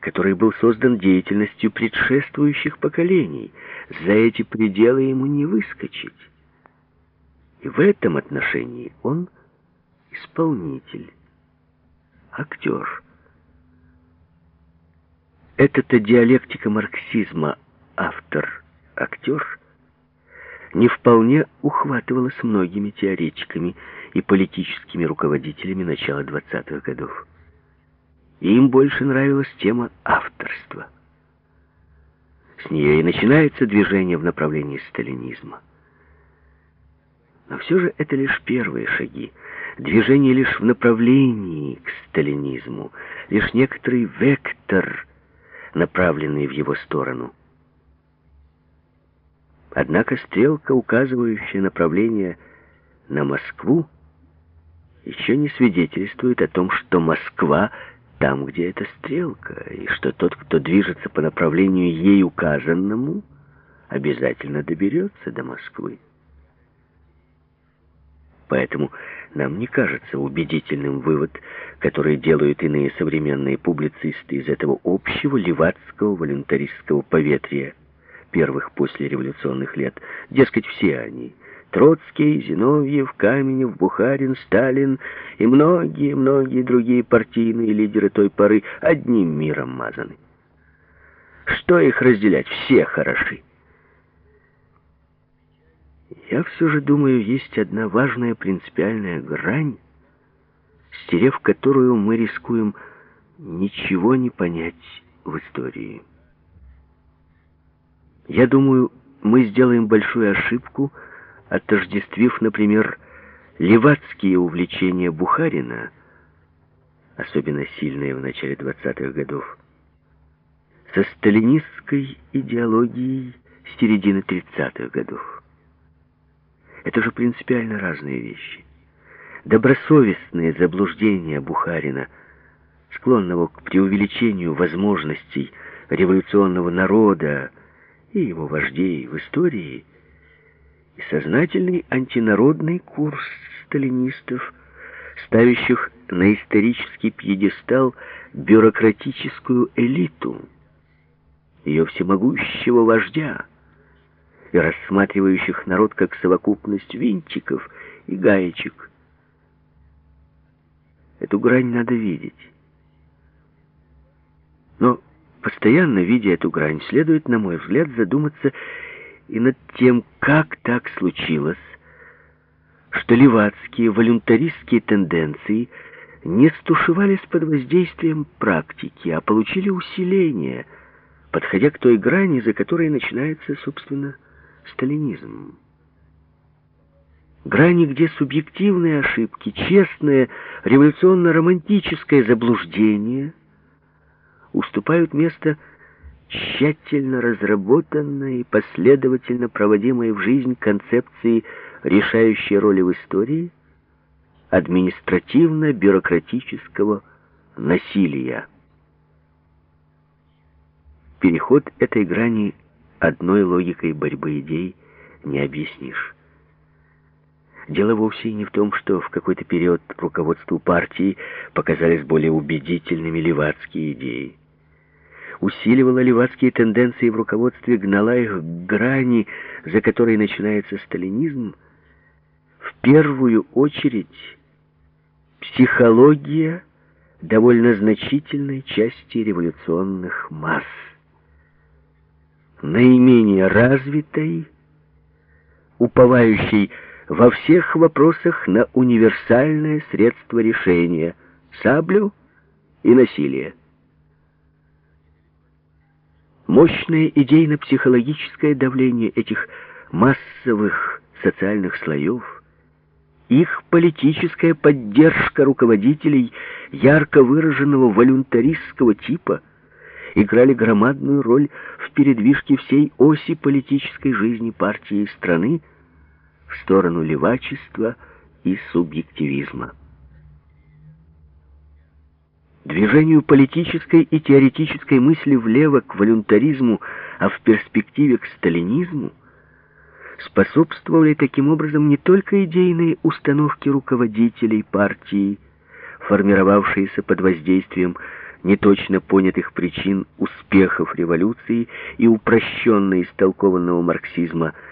который был создан деятельностью предшествующих поколений. За эти пределы ему не выскочить. И в этом отношении он исполнитель, актер. Эта-то диалектика марксизма автор-актер не вполне ухватывалась многими теоретиками и политическими руководителями начала 20-х годов. И им больше нравилась тема авторства. С нее и начинается движение в направлении сталинизма. Но все же это лишь первые шаги, движение лишь в направлении к сталинизму, лишь некоторый вектор, направленный в его сторону. Однако стрелка, указывающая направление на Москву, еще не свидетельствует о том, что Москва там, где эта стрелка, и что тот, кто движется по направлению ей указанному, обязательно доберется до Москвы. Поэтому нам не кажется убедительным вывод, который делают иные современные публицисты из этого общего левацкого волюнтаристского поветрия первых послереволюционных лет. Дескать, все они Троцкий, Зиновьев, Каменев, Бухарин, Сталин и многие-многие другие партийные лидеры той поры одним миром мазаны. Что их разделять? Все хороши. Я все же думаю, есть одна важная принципиальная грань, стерев которую мы рискуем ничего не понять в истории. Я думаю, мы сделаем большую ошибку, отождествив, например, левацкие увлечения Бухарина, особенно сильные в начале 20-х годов, со сталинистской идеологией середины 30-х годов. Это же принципиально разные вещи. Добросовестные заблуждения Бухарина, склонного к преувеличению возможностей революционного народа и его вождей в истории, и сознательный антинародный курс сталинистов, ставящих на исторический пьедестал бюрократическую элиту, ее всемогущего вождя, и рассматривающих народ как совокупность винтиков и гаечек. Эту грань надо видеть. Но постоянно видя эту грань, следует, на мой взгляд, задуматься и над тем, как так случилось, что левацкие волюнтаристские тенденции не стушевались под воздействием практики, а получили усиление, подходя к той грани, за которой начинается, собственно, сталинизм. Грани, где субъективные ошибки, честное революционно-романтическое заблуждение уступают место тщательно разработанной и последовательно проводимой в жизнь концепции решающей роли в истории административно-бюрократического насилия. Переход этой грани одной логикой борьбы идей не объяснишь. Дело вовсе не в том, что в какой-то период руководству партии показались более убедительными левацкие идеи. Усиливала левацкие тенденции в руководстве, гнала их к грани, за которой начинается сталинизм, в первую очередь психология довольно значительной части революционных масс наименее развитой, уповающей во всех вопросах на универсальное средство решения — саблю и насилие. Мощное идейно-психологическое давление этих массовых социальных слоев, их политическая поддержка руководителей ярко выраженного волюнтаристского типа — играли громадную роль в передвижке всей оси политической жизни партии и страны в сторону левачества и субъективизма. Движению политической и теоретической мысли влево к волюнтаризму, а в перспективе к сталинизму, способствовали таким образом не только идейные установки руководителей партии, формировавшиеся под воздействием неточно понятых причин успехов революции и упрощенно истолкованного марксизма